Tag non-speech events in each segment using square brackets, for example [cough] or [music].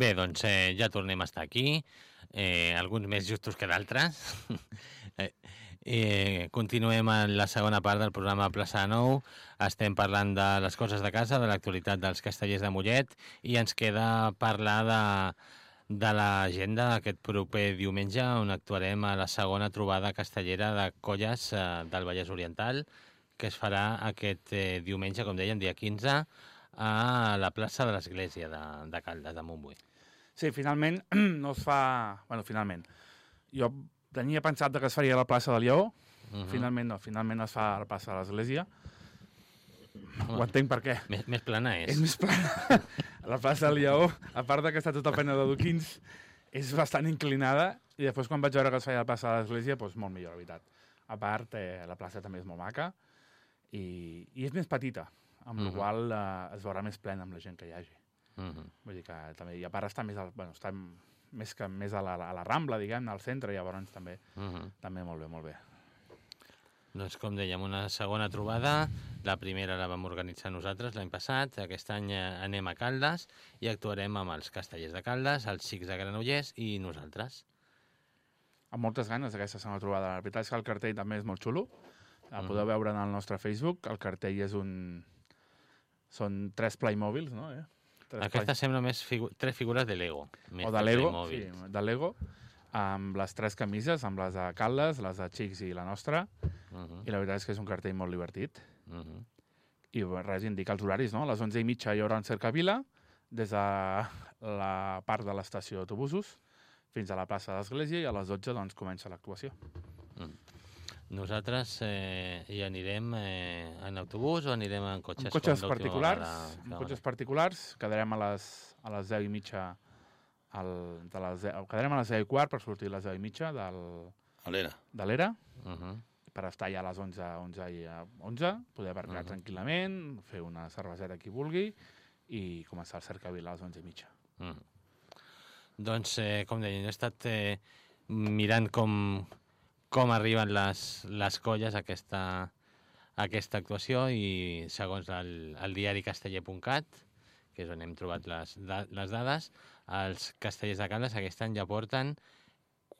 Bé, doncs eh, ja tornem a estar aquí, eh, alguns més justos que d'altres. [laughs] eh, eh, continuem en la segona part del programa Plaça Nou. Estem parlant de les coses de casa, de l'actualitat dels castellers de Mollet i ens queda parlar de, de l'agenda d'aquest proper diumenge on actuarem a la segona trobada castellera de colles eh, del Vallès Oriental que es farà aquest eh, diumenge, com deien, dia 15, a la plaça de l'Església de, de Caldes, de Montbui. Sí, finalment [clears throat] no es fa... bueno, finalment. Jo tenia pensat que es faria a la plaça de Lleó, uh -huh. finalment no, finalment es fa a la plaça de l'Església. Ho entenc per què. Més, més plana és. És més plana. [laughs] la plaça de Lleó, a part de que està tota plena de duquins, és bastant inclinada i després quan vaig veure que es feia a la plaça de l'Església, doncs molt millor, la veritat. A part, eh, la plaça també és molt maca i, i és més petita, amb uh -huh. la qual eh, es veurà més plena amb la gent que hi hagi. Uh -huh. Vull dir que també, i a part està més, al, bueno, està més que més a la, a la Rambla, diguem, al centre, llavors també, Uh -huh. també molt bé, molt bé. Doncs com dèiem, una segona trobada. La primera la vam organitzar nosaltres l'any passat. Aquest any eh, anem a Caldes i actuarem amb els castellers de Caldes, els xics de Granollers i nosaltres. Amb moltes ganes aquesta segona trobada. La veritat és que el cartell també és molt xulo. El Mhm. podeu veure en el nostre Facebook. El cartell és un... Són tres Playmobils, no? Eh? Tres Aquesta sembla més figu tres figures de Lego. Més o de Lego, sí, de Lego, amb les tres camises, amb les de Caldes, les de Xics i la nostra, Uh -huh. i la veritat és que és un cartell molt divertit. Uh -huh. I res, indica els horaris, no? A les 11 i mitja hi haurà un cercavila, des de la part de l'estació d'autobusos fins a la plaça de l'Església, i a les 12 doncs, comença l'actuació. Nosaltres eh, hi anirem eh, en autobús o anirem en cotxes? Amb cotxes particulars, vegada amb cotxes particulars, quedarem a les, a les 10 i mitja al, de les 10, quedarem a les 10 i quart per sortir a les 10 i mitja del, de l'era? Uh -huh. per estar ja a les 11, 11 i a 11, poder aparcar Mhm. tranquil·lament, fer una cerveseta qui vulgui i començar el cercavil a les 11 i mitja. Mm. Doncs, eh, com deia, he estat eh, mirant com, com arriben les, les colles a aquesta, a aquesta actuació i segons el, el diari casteller.cat, que és on hem trobat les, les dades, els castellers de Caldes aquest any ja porten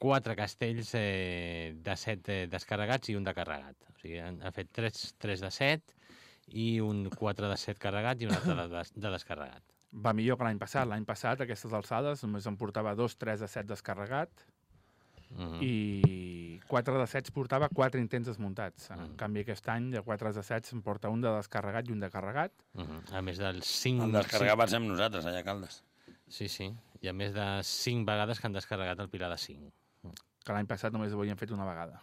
quatre castells eh, de set eh, descarregats i un de carregat. O sigui, han, han fet tres, tres de set i un 4 de 7 carregat i un altre de, de, de descarregat. Va millor que l'any passat. L'any passat, aquestes alçades, només em portava dos, tres de set descarregat Uh -huh. i 4 de 7 portava 4 intents desmuntats. En Mm. canvi, aquest any, de 4 de 7 em porta un de descarregat i un de carregat. Uh -huh. A més dels 5... El descarregar pensem nosaltres, allà a Caldes. Sí, sí. Hi ha més de 5 vegades que han descarregat el Pilar de 5. que l'any passat només ho havien fet una vegada.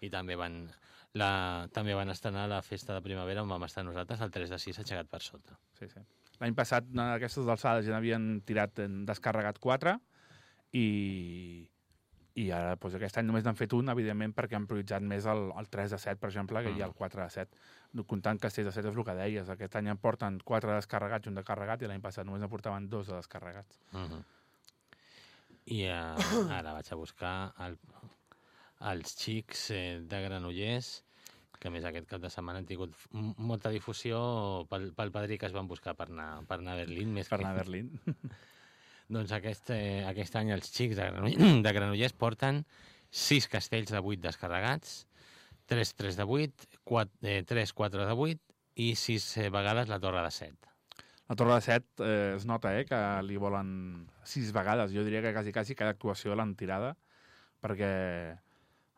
I també van, la, també van estrenar la festa de primavera on vam estar nosaltres, el 3 de 6 aixecat per sota. Sí, sí. L'any passat, a aquestes alçades, ja n'havien tirat, en descarregat 4 i, i ara, doncs, aquest any només n'han fet un, evidentment, perquè han prioritzat més el, el 3 de 7, per exemple, que hi ha el 4 de 7. No Comptant que 6 de 7 és el que deies. Aquest any en porten 4 descarregats i un de carregat, i l'any passat només en portaven dos de descarregats. Uh -huh. I uh, [coughs] ara vaig a buscar el, els xics eh, de Granollers, que més aquest cap de setmana han tingut molta difusió pel, pel padrí que es van buscar per anar, per anar a Berlín. Més Per que... anar a Berlín. [laughs] Doncs aquest, eh, aquest any els xics de, Granollers, [clears throat] de Granollers porten 6 castells de 8 descarregats, 3 3 de 8, 4, eh, 3 4 de 8 i 6 eh, vegades la torre de 7. La Torre de Set eh, es nota eh, que li volen sis vegades. Jo diria que quasi, quasi cada actuació l'han tirada, perquè,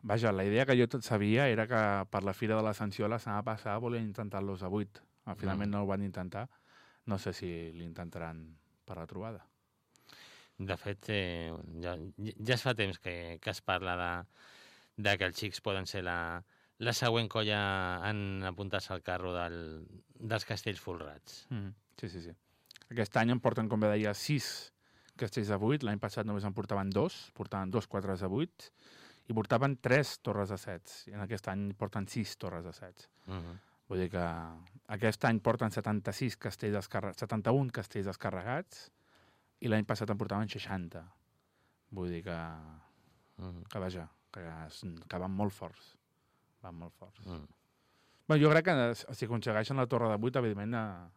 vaja, la idea que jo tot sabia era que per la Fira de l'Ascensió la setmana passada volien intentar-los a 8. Finalment Mm. no ho van intentar. No sé si l'intentaran per la trobada. De fet, eh, ja, ja es fa temps que, que es parla de, de que els xics poden ser la, la següent colla en apuntar-se al carro del, dels castells folrats. Mm. Sí, sí, sí. Aquest any en porten, com bé deia, sis castells de 8. L'any passat només en portaven dos. Portaven dos quadres de 8. I portaven tres torres de 7. I en aquest any porten sis torres de 7. Uh -huh. Vull dir que aquest any porten 76 castells descarregats, 71 castells descarregats i l'any passat en portaven 60. Vull dir que, Uh -huh. que vaja, que, es- que van molt forts. Van molt forts. Uh -huh. Bé, jo crec que si aconsegueixen la torre de 8, evidentment, eh,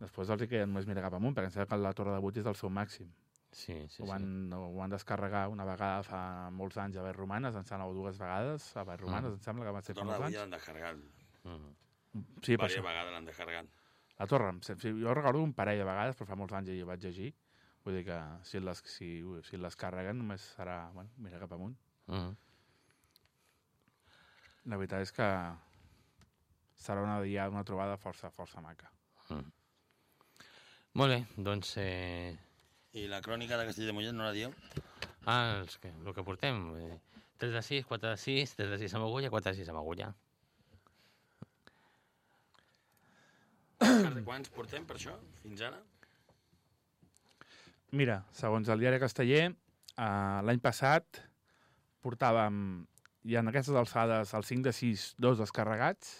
després els queden només mirar cap amunt, perquè em sembla que la torre de 8 és del seu màxim. Sí, sí, ho, sí. van, ho van descarregar una vegada fa molts anys a Vall Romanes, em sembla, o dues vegades a Vall Romanes, Mm. em sembla que va ser fa molts anys. l'han descarregat. Mhm. Sí, per això. vegades l'han descarregat. La torre, sí, jo recordo un parell de vegades, però fa molts anys ja hi vaig llegir. Vull dir que si les, si, si les carreguen només serà, bueno, mira cap amunt. Mhm. La veritat és que serà una dia, una trobada força, força maca. Molt bé, doncs... Eh... I la crònica de Castell de Mollet no la dieu? Ah, els que, el que portem. Eh, 3 de 6, 4 de 6, 3 de 6 amb agulla, 4 de 6 amb agulla. Quants portem per això, fins ara? Mira, segons el diari Casteller, eh, l'any passat portàvem, i en aquestes alçades, el 5 de 6, dos descarregats,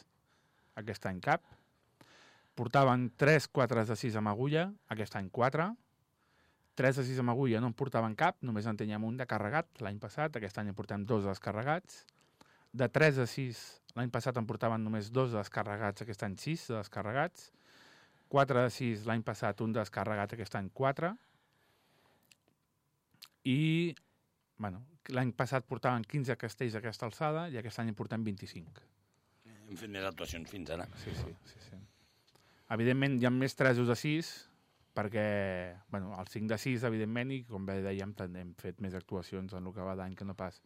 aquest any cap. Portaven 3 4 de 6 amb agulla, aquest any 4. 3 de 6 amb agulla no en portaven cap, només en teníem un de carregat l'any passat, aquest any en portem dos descarregats. De 3 a 6, l'any passat en portaven només dos descarregats, aquest any 6 de descarregats. 4 de 6, l'any passat un descarregat, aquest any 4. I, bueno, l'any passat portaven 15 castells a aquesta alçada i aquest any en portem 25. Hem fet més actuacions fins ara. Sí, sí, sí, sí. Evidentment, hi ha més 3 de 6, perquè, bueno, el 5 de 6, evidentment, i com bé dèiem, hem fet més actuacions en el que va d'any que no pas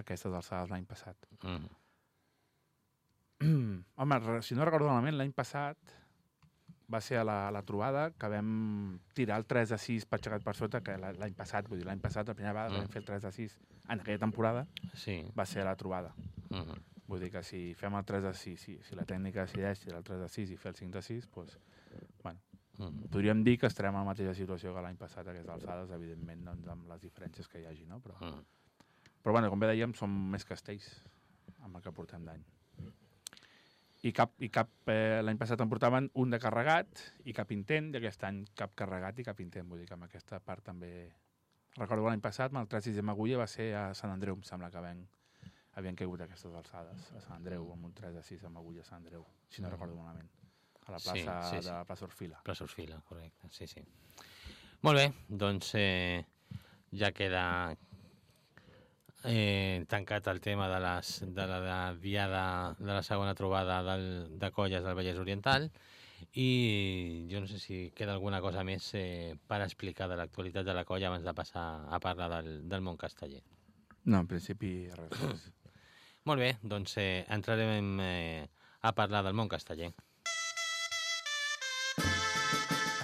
aquestes alçades l'any passat. Mhm. [clears throat] Home, si no recordo malament, l'any passat va ser a la, a la trobada que vam tirar el 3 de 6 patxegat per sota, que la- l'any passat, vull dir, l'any passat, la primera vegada que Mm. vam fer el 3 de 6 en aquella temporada, Sí. va ser a la trobada. Mhm. Vull dir que si fem el 3 de 6, si, si la tècnica decideix tirar el 3 de 6 i fer el 5 de 6, doncs, Mhm. podríem dir que estarem en la mateixa situació que l'any passat a aquestes alçades, evidentment, doncs, amb les diferències que hi hagi, no? Però, Mhm. però bueno, com bé dèiem, som més castells amb el que portem d'any. I cap, i cap eh, l'any passat en portaven un de carregat i cap intent, i aquest any cap carregat i cap intent. Vull dir que amb aquesta part també... Recordo l'any passat, amb el 3 6 amb agulla va ser a Sant Andreu, em sembla que havien, havien caigut aquestes alçades, a Sant Andreu, amb un 3 de 6 amb agulla a Sant Andreu, si no Mm. recordo malament. A la Sí, plaça sí, sí. de la plaça Orfila. Plaça Orfila, correcte, sí, sí. Molt bé, doncs eh, ja queda eh, tancat el tema de, les, de la de diada de la segona trobada del, de colles del Vallès Oriental i jo no sé si queda alguna cosa més eh, per explicar de l'actualitat de la colla abans de passar a parlar del, del món casteller. No, en principi res. [clears throat] Molt bé, doncs eh, entrarem eh, a parlar del món casteller.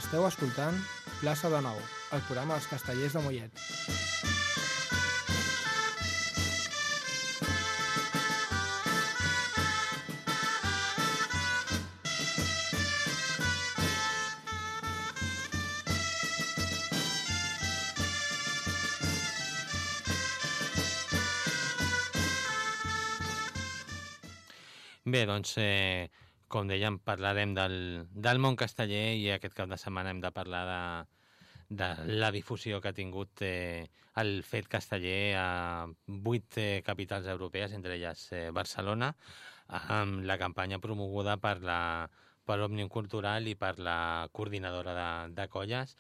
Esteu escoltant Plaça de Nou, el programa dels castellers de Mollet. Bé, doncs, eh, com dèiem, parlarem del, del món casteller i aquest cap de setmana hem de parlar de, de la difusió que ha tingut eh, el fet casteller a vuit eh, capitals europees, entre elles eh, Barcelona, amb la campanya promoguda per la per Òmnium Cultural i per la coordinadora de, de colles.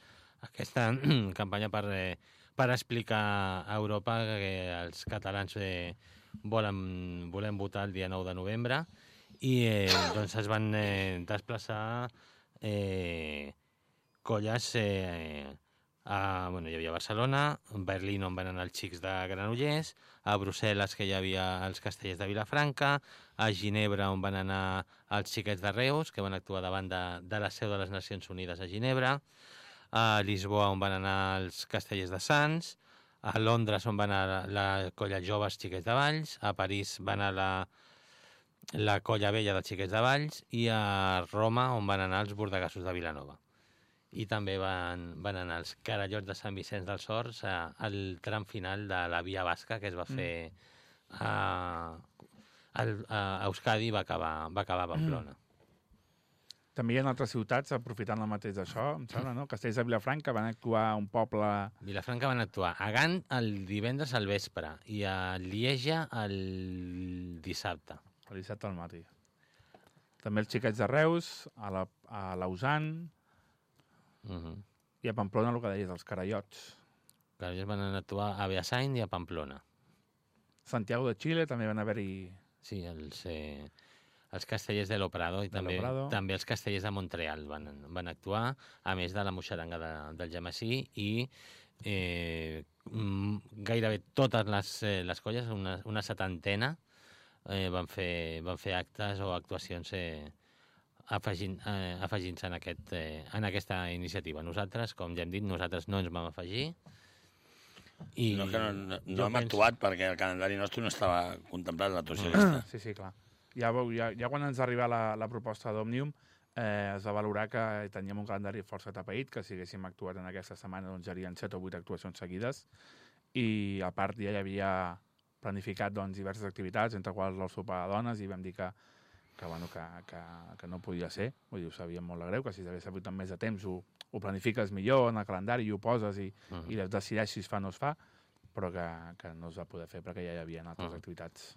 Aquesta [clears throat] campanya per, eh, per explicar a Europa que els catalans eh, volen, volem votar el dia 9 de novembre i eh, doncs es van eh, desplaçar eh, colles eh, a, bueno, hi havia Barcelona, a Berlín on van anar els xics de Granollers, a Brussel·les que hi havia els castellers de Vilafranca, a Ginebra on van anar els xiquets de Reus, que van actuar davant de, de la seu de les Nacions Unides a Ginebra, a Lisboa on van anar els castellers de Sants, a Londres on va anar la, la colla joves xiquets de Valls, a París va anar la, la colla vella dels xiquets de Valls i a Roma on van anar els bordegassos de Vilanova. I també van, van anar els carallots de Sant Vicenç dels Horts a, al tram final de la Via Basca que es va fer a, a, a Euskadi i va acabar, va acabar a Pamplona. També hi ha altres ciutats aprofitant el mateix d'això, em sembla, no? Castells de Vilafranca van actuar a un poble... Vilafranca van actuar a Gant el divendres al vespre i a Lieja el dissabte. el dissabte al matí. També els xiquets de Reus, a la- a Lausanne, Uh -huh. i a Pamplona el que deies, els carallots. que ells van actuar a Beasain i a Pamplona. Santiago de Chile també van haver-hi... Sí, els, eh, els castellers de l'Oprado i De també, també els castellers de Montreal van, van actuar, a més de la moixaranga de, del Jamassí i eh, mm, gairebé totes les, eh, les colles, una, una setantena, eh, van, fer, van fer actes o actuacions eh, afegint, eh, afegint-se en, aquest, eh, en aquesta iniciativa. Nosaltres, com ja hem dit, nosaltres no ens vam afegir. I No, que no, no, no hem penso- actuat perquè el calendari nostre no estava contemplat l'actuació aquesta. Sí, sí, clar. Ja, veu- ja, ja quan ens arriba la, la proposta d'Òmnium eh, es va valorar que teníem un calendari força tapeït, que si haguéssim actuat en aquesta setmana doncs serien 7 o 8 actuacions seguides i a part ja hi havia planificat doncs, diverses activitats, entre quals el sopar de dones, i vam dir que, que, bueno, que, que, que no podia ser. Vull dir, ho sabíem molt de greu, que si s'hagués sabut amb més de temps ho, ho planifiques millor en el calendari i ho poses i, Mhm. i decideix si es fa o no es fa, però que, que no es va poder fer perquè ja hi havia altres Mhm. activitats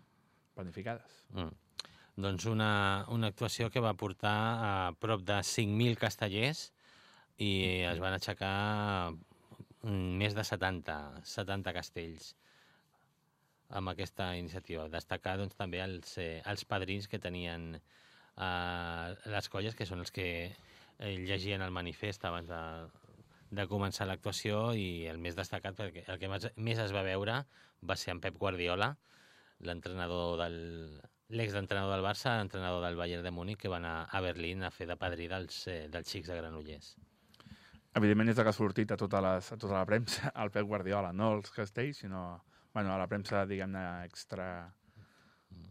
planificades. Mm. Doncs una, una actuació que va portar a prop de 5.000 castellers i es van aixecar mm, més de 70, 70 castells amb aquesta iniciativa. Destacar doncs, també els, eh, els padrins que tenien eh, les colles, que són els que eh, llegien el manifest abans de, de començar l'actuació i el més destacat, perquè el que més, més es va veure va ser en Pep Guardiola, l'entrenador del l'exentrenador del Barça, l'entrenador del Bayern de Múnich, que va anar a Berlín a fer de padrí dels, eh, dels xics de Granollers. Evidentment és el que ha sortit a tota, les, a tota la premsa, el Pep Guardiola, no els castells, sinó bueno, a la premsa, diguem-ne, extra...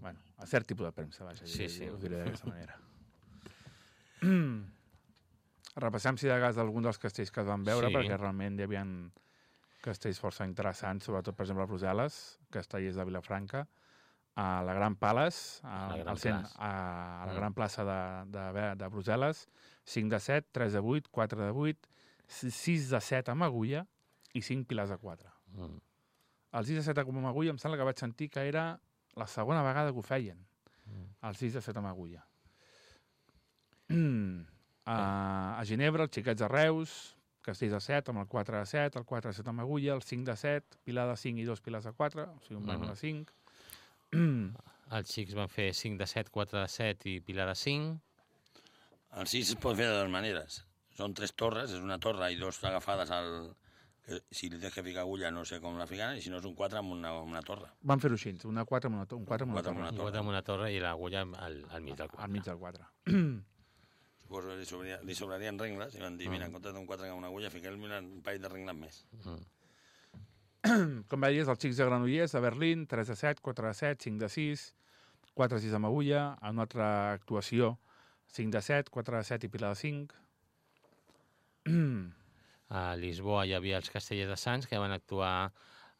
Bueno, a cert tipus de premsa, vaja, Sí, sí. ho diré d'aquesta manera. [clears throat] Repassem, si de cas, algun dels castells que es van veure, Sí. perquè realment hi havia castells força interessants, sobretot, per exemple, a Brussel·les, castellers de Vilafranca, a la Gran Palace, a, La Gran al cent, Plaça. a, a la Mm. Gran Plaça de, de, de Brussel·les, 5 de 7, 3 de 8, 4 de 8, 6 de 7 amb agulla i 5 pilars de 4. Mm. El 6 de 7 amb agulla em sembla que vaig sentir que era la segona vegada que ho feien, Mm. el 6 de 7 amb agulla. a, a Ginebra, els xiquets de Reus, castells de 7 amb el 4 de 7, el 4 de 7 amb agulla, el 5 de 7, pilar de 5 i dos pilars de 4, o sigui, un menú Mhm. de 5. Els xics van fer 5 de 7, 4 de 7 i Pilar de 5. El 6 es pot fer de dues maneres. Són tres torres, és una torre i dos agafades al... Que, si li tens que ficar agulla no sé com la ficaran, i si no és un 4 amb una, amb una torre. Van fer-ho així, una 4 amb una, to- un 4 amb una torre, una Un torre. quadre amb una torre i l'agulla al, al mig del al quadre. mig del 4. [clears throat] Suposo que li, sobraria, li sobrarien rengles i van dir, mira, en comptes d'un 4 amb una agulla, fiquem-li un parell de rengles més. Mm. Com veies, els xics de Granollers, a Berlín, 3 de 7, 4 de 7, 5 de 6, 4 de 6 amb agulla, en una altra actuació, 5 de 7, 4 de 7 i pilar de 5. [clears throat] A Lisboa hi havia els castellers de Sants que van actuar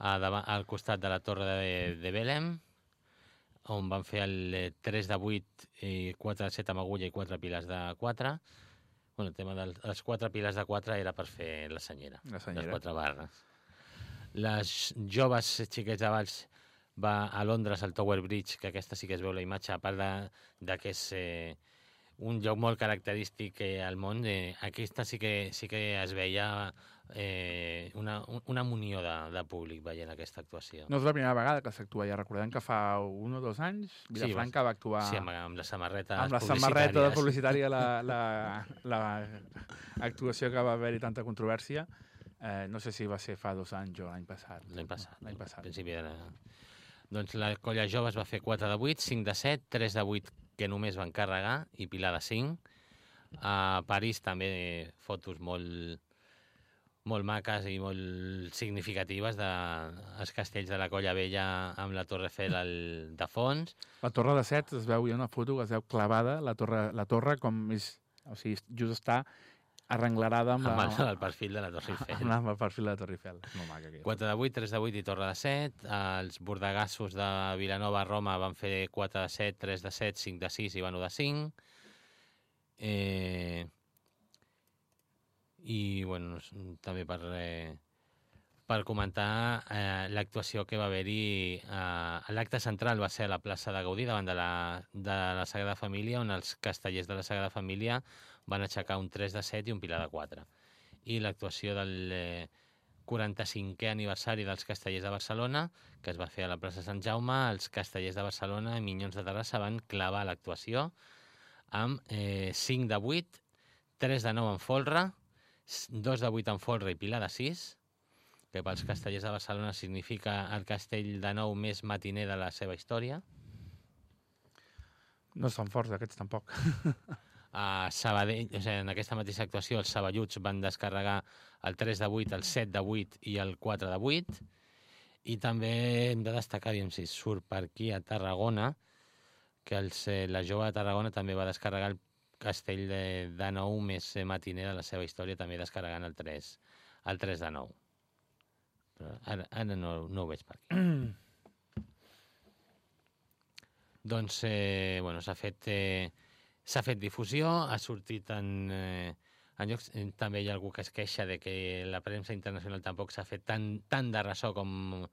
a davant, al costat de la torre de, de Belém, on van fer el eh, 3 de 8 i 4 de 7 amb agulla i 4 piles de 4. Bueno, el tema de les 4 piles de 4 era per fer la senyera, La les senyera. 4 barres. Les joves xiquets de Valls va a Londres al Tower Bridge, que aquesta sí que es veu la imatge, a part de, de que és eh, un lloc molt característic eh, al món, eh, aquesta sí que, sí que es veia eh, una, un- una munió de, de públic veient aquesta actuació. No és la primera vegada que s'actua, ja recordem que fa un o dos anys Vilafranca va actuar Sí, amb, amb la samarreta amb la samarreta de publicitària, la, la, la actuació que va haver-hi tanta controvèrsia. Eh, no sé si va ser fa dos anys o l'any passat. L'any passat. L'any passat. principi de... Doncs la colla jove es va fer 4 de 8, 5 de 7, 3 de 8 que només van carregar i Pilar de 5. A París també fotos molt, molt maques i molt significatives de els castells de la Colla Vella amb la Torre Eiffel al, de fons. La torre de Set es veu, hi ha una foto que es veu clavada, la torre, la torre com és, o sigui, just està arrenglarada amb, amb la, el, el perfil de la Torre Eiffel. amb, amb el perfil de la Torre Eiffel. És molt maca, aquella. 4 de 8, 3 de 8 i Torre de 7. Els bordegassos de Vilanova a Roma van fer 4 de 7, 3 de 7, 5 de 6 i van 1 de 5. Eh, I, bueno, també per, eh, per comentar eh, l'actuació que va haver-hi eh, l'acte central va ser a la plaça de Gaudí davant de la, de la Sagrada Família on els castellers de la Sagrada Família van aixecar un 3 de 7 i un pilar de 4 i l'actuació del, eh, 45è aniversari dels Castellers de Barcelona, que es va fer a la plaça Sant Jaume, els Castellers de Barcelona i Minyons de Terrassa van clavar l'actuació amb eh, 5 de 8, 3 de 9 en folre, 2 de 8 en folre i pilar de 6, que pels castellers de Barcelona significa el castell de nou més matiner de la seva història. No estan forts, aquests tampoc. [laughs] A Sabadell, o sigui, en aquesta mateixa actuació, els saballuts van descarregar el 3 de 8, el 7 de 8 i el 4 de 8. I també hem de destacar, diguem, si surt per aquí a Tarragona, que els, eh, la jove de Tarragona també va descarregar el castell de, de nou més matiner de la seva història, també descarregant el 3, el 3 de 9. Però ara, ara no, no ho veig per aquí. [clears throat] doncs, eh, bueno, s'ha fet, eh, fet difusió, ha sortit en, eh, en llocs... eh, També hi ha algú que es queixa de que la premsa internacional tampoc s'ha fet tan, tan de ressò com,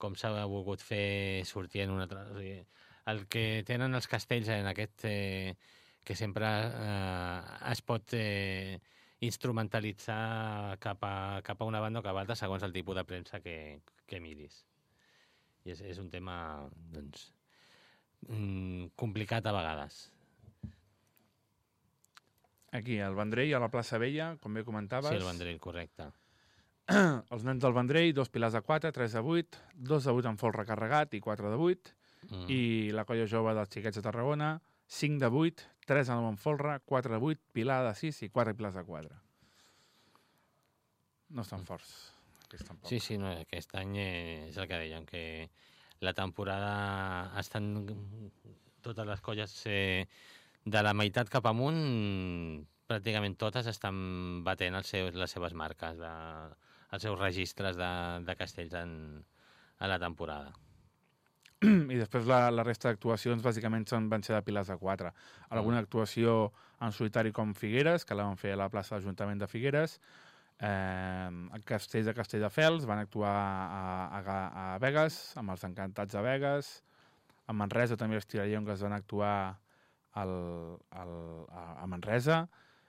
com s'ha volgut fer sortir en una altra... O sigui, el que tenen els castells en aquest... Eh, que sempre eh, es pot eh, instrumentalitzar cap a, cap a una banda o cap a altra segons el tipus de premsa que, que miris. I és, és un tema, doncs, mm, complicat a vegades. Aquí, al Vendrell, a la plaça Vella, com bé comentaves. Sí, el Vendrell, correcte. [clears throat] Els nens del Vendrell, dos pilars de 4, 3 de 8, dos de 8 amb folre carregat i 4 de 8. Mm. I la colla jove dels xiquets de Tarragona, 5 de 8, 3 de 9 amb folre, 4 de 8, pilar de 6 i 4 pilars de 4. No estan forts. Aquests tampoc. Sí, sí, no, aquest any és el que dèiem, que la temporada estan totes les colles eh, de la meitat cap amunt, pràcticament totes estan batent els seus, les seves marques, de, els seus registres de, de castells en, a la temporada. [clears throat] I després la, la resta d'actuacions bàsicament són, van ser de pilars de 4. Alguna actuació en solitari com Figueres, que la van fer a la plaça de l'Ajuntament de Figueres, eh, a Castells de Castelldefels van actuar a, a, a Vegas, amb els Encantats de Vegas, a Manresa també els Tirallongues van actuar al, al, a, a Manresa,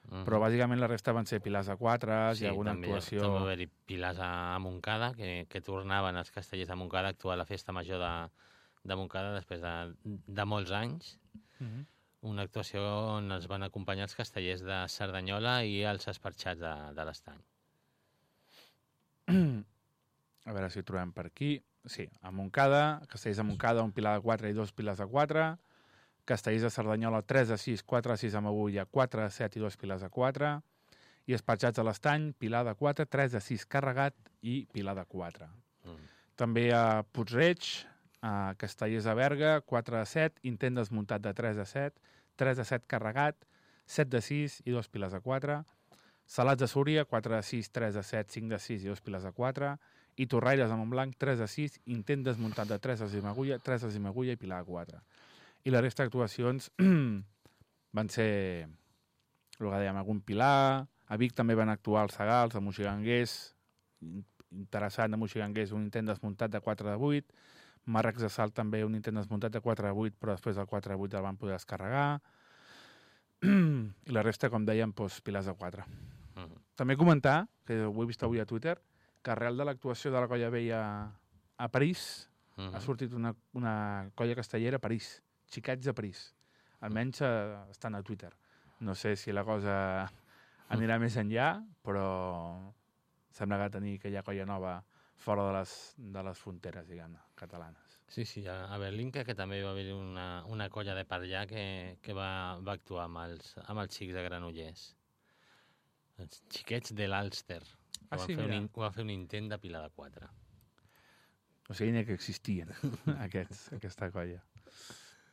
Mm. però bàsicament la resta van ser pilars de 4 sí, i alguna també, actuació... També va haver-hi pilars a, a Montcada, que, que tornaven els castellers de Montcada a actuar a la festa major de, de Montcada després de, de molts anys. Mhm. Una actuació on els van acompanyar els castellers de Cerdanyola i els esparxats de, de l'Estany. A veure si ho trobem per aquí. Sí, a Montcada, Castells de Montcada, un pilar de 4 i dos pilars de 4. Castells de Cerdanyola, 3 de 6, 4 de 6 amb agulla, 4 de 7 i dos pilars de 4. I Espatxats de l'Estany, pilar de 4, 3 de 6 carregat i pilar de 4. Mm. També a Puigreig, a Castellers de Berga, 4 de 7, intent desmuntat de 3 de 7, 3 de 7 carregat, 7 de 6 i dos pilars de 4. Salats de Súria, 4 de 6, 3 de 7, 5 de 6 i dos pilars de 4. I Torraires de Montblanc, 3 de 6, intent desmuntat de 3 de 6 amb agulla, 3 de 6 amb agulla i pilar de 4. I la resta d'actuacions [clears throat] van ser, el que dèiem, algun pilar, a Vic també van actuar els Sagals, el Moixiganguers, in- interessant de Moixiganguers, un intent desmuntat de 4 de 8, Marrecs de Salt també un intent desmuntat de 4 de 8, però després del 4 de 8 el van poder descarregar. [clears throat] I la resta, com dèiem, doncs, pilars de 4. Mm. També comentar, que ho he vist avui a Twitter, que arrel de l'actuació de la colla vella a París, Mm. ha sortit una, una colla castellera a París, xiquets de París. Almenys eh, estan a Twitter. No sé si la cosa [laughs] anirà més enllà, però sembla que tenir aquella colla nova fora de les, de les fronteres, diguem-ne, catalanes. Sí, sí, a, a Berlín que també va haver una, una colla de per allà que, que va, va actuar amb els, amb els xics de Granollers. Els xiquets de l'Alster. Ah, sí, fer un, mira. in- van fer un intent de pilar de 4. O sigui, ni que existien [laughs] aquests, aquesta colla.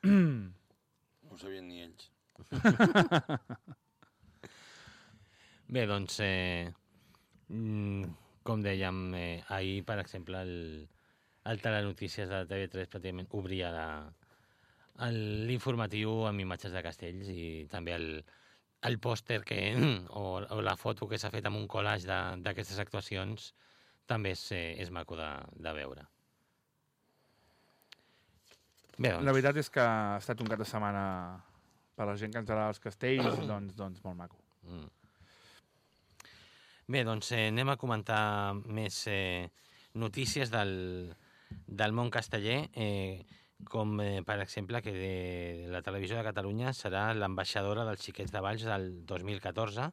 [clears throat] No ho sabien ni ells. [laughs] Bé, doncs, eh, mm, com dèiem, eh, ahir, per exemple, el, el Telenotícies de TV3 pràcticament obria l'informatiu amb imatges de castells i també el, el pòster que, [clears throat] o, o la foto que s'ha fet amb un collage d'aquestes actuacions també és, eh, és maco de, de veure. Bé, doncs, La veritat és que ha estat un cap de setmana per la gent que ens agrada els castells, [clears throat] doncs, doncs molt maco. Mm. Bé, doncs eh, anem a comentar més eh, notícies del, del món casteller, eh, com eh, per exemple que de, la televisió de Catalunya serà l'ambaixadora dels xiquets de Valls del 2014.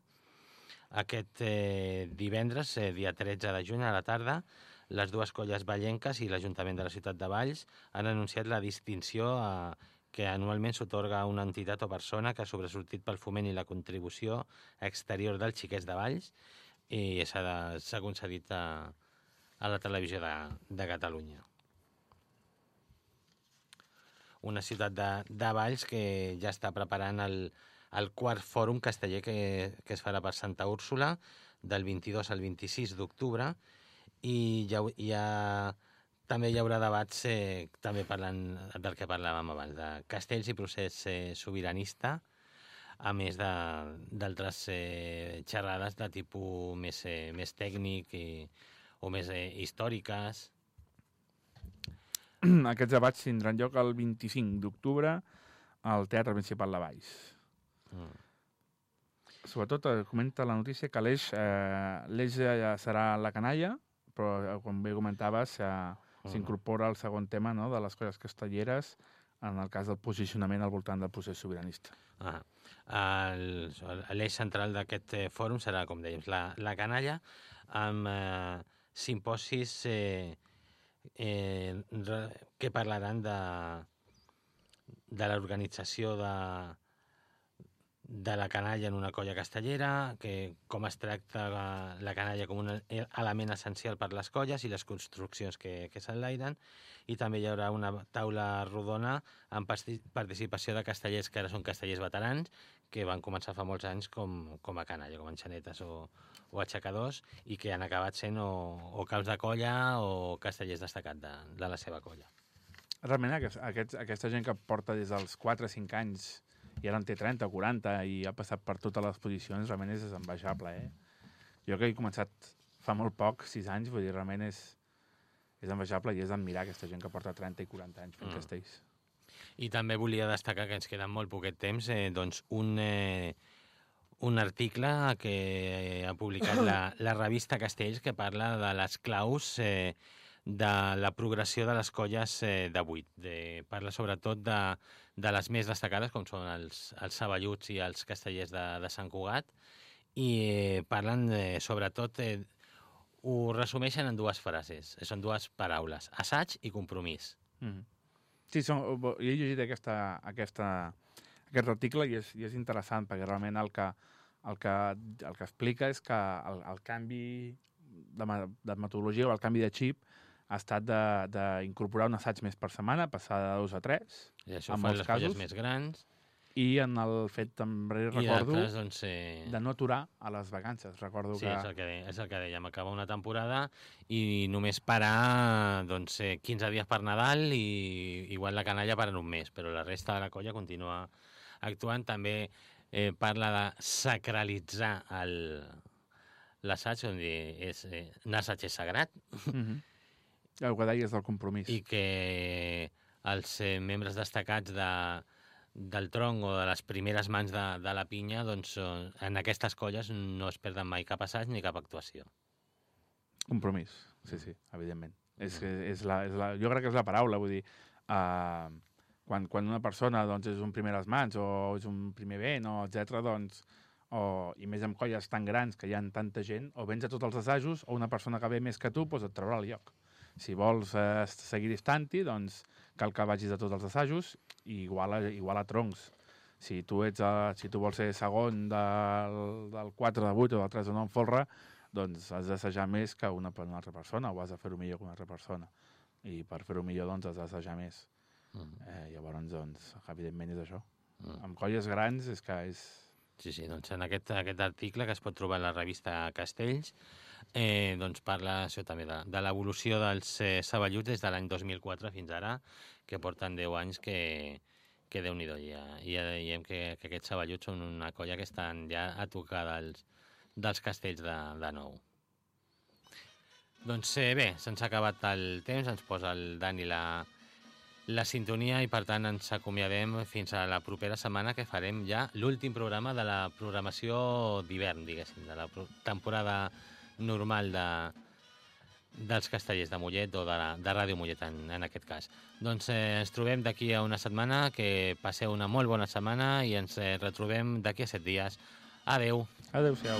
Aquest eh, divendres, eh, dia 13 de juny a la tarda, les dues colles ballenques i l'Ajuntament de la ciutat de Valls han anunciat la distinció a, que anualment s'otorga a una entitat o persona que ha sobresortit pel foment i la contribució exterior dels xiquets de Valls i s'ha concedit a, a la televisió de, de Catalunya. Una ciutat de, de Valls que ja està preparant el, el quart fòrum casteller que, que es farà per Santa Úrsula del 22 al 26 d'octubre i ja, ja també hi haurà debats eh, també parlant del que parlàvem abans, de castells i procés eh, sobiranista, a més d'altres eh, xerrades de tipus més, eh, més tècnic i, o més eh, històriques. [clears throat] Aquests debats tindran lloc el 25 d'octubre al Teatre Principal de Valls. Mm. Sobretot eh, comenta la notícia que l'eix eh, serà la canalla, però eh, com bé comentaves, s'incorpora el segon tema no, de les coses castelleres en el cas del posicionament al voltant del procés sobiranista. Ah, L'eix central d'aquest eh, fòrum serà, com dèiem, la, la canalla, amb eh, simposis eh, eh, que parlaran de, de l'organització de, de la canalla en una colla castellera, que com es tracta la, la canalla com un element essencial per les colles i les construccions que, que s'enlairen, i també hi haurà una taula rodona amb participació de castellers que ara són castellers veterans, que van començar fa molts anys com, com a canalla, com a enxanetes o, o aixecadors, i que han acabat sent o, o caps de colla o castellers destacats de, de la seva colla. Realment, aquest, aquesta gent que porta des dels 4 o 5 anys i ara en té 30 o 40 i ha passat per totes les posicions, realment és envejable, eh? Jo que he començat fa molt poc, 6 anys, vull dir, realment és, és envejable i és d'admirar aquesta gent que porta 30 i 40 anys fent mm. castells. I també volia destacar que ens queda molt poquet temps, eh, doncs un, eh, un article que ha publicat la, la revista Castells que parla de les claus eh, de la progressió de les colles eh, de 8. De, parla sobretot de, de les més destacades, com són els, els Saballuts i els Castellers de, de Sant Cugat, i eh, parlen eh, sobretot, eh, ho resumeixen en dues frases, són dues paraules, assaig i compromís. Mm -hmm. Sí, són, he llegit aquesta, aquesta, aquest article i és, i és interessant, perquè realment el que, el que, el que explica és que el, el canvi de, de metodologia o el canvi de xip ha estat d'incorporar un assaig més per setmana, passar de dos a tres, I això en les casos, més grans. I en el fet també recordo doncs, eh... de no aturar a les vacances. Recordo sí, que... és el que, és el que dèiem. Acaba una temporada i només parar doncs, 15 eh, dies per Nadal i igual la canalla per en un mes, però la resta de la colla continua actuant. També eh, parla de sacralitzar l'assaig, on és, eh, l'assaig és sagrat. Mm -hmm el que deies del compromís. I que els eh, membres destacats de, del tronc o de les primeres mans de, de la pinya, doncs en aquestes colles no es perden mai cap assaig ni cap actuació. Compromís, sí, sí, evidentment. És, és la, és la, jo crec que és la paraula, vull dir, uh, quan, quan una persona doncs, és un primeres mans o és un primer bé, no, etc doncs, o, i més amb colles tan grans que hi ha tanta gent, o vens a tots els assajos, o una persona que ve més que tu doncs et traurà el lloc. Si vols eh, seguir distant-hi, doncs cal que vagis a tots els assajos i igual a, igual a troncs. Si tu, ets a, si tu vols ser segon del, del 4 de 8 o del 3 de 9 en folre, doncs has d'assajar més que una, una altra persona o has de fer-ho millor que una altra persona. I per fer-ho millor, doncs, has d'assajar més. Mm -hmm. eh, llavors, doncs, evidentment és això. Mm. -hmm. Amb colles grans és que és... Sí, sí, doncs en aquest, aquest article que es pot trobar a la revista Castells eh, doncs parla això també de, de l'evolució dels eh, saballuts des de l'any 2004 fins ara, que porten 10 anys que, que déu nhi ja, ja veiem que, que aquests saballuts són una colla que estan ja a tocar dels, dels castells de, de nou. Doncs eh, bé, se'ns ha acabat el temps, ens posa el Dani la, la sintonia i, per tant, ens acomiadem fins a la propera setmana que farem ja l'últim programa de la programació d'hivern, diguéssim, de la temporada normal de, dels castellers de Mollet o de, de Ràdio Mollet, en, en aquest cas. Doncs eh, ens trobem d'aquí a una setmana, que passeu una molt bona setmana i ens eh, retrobem d'aquí a set dies. Adeu! Adéu-siau.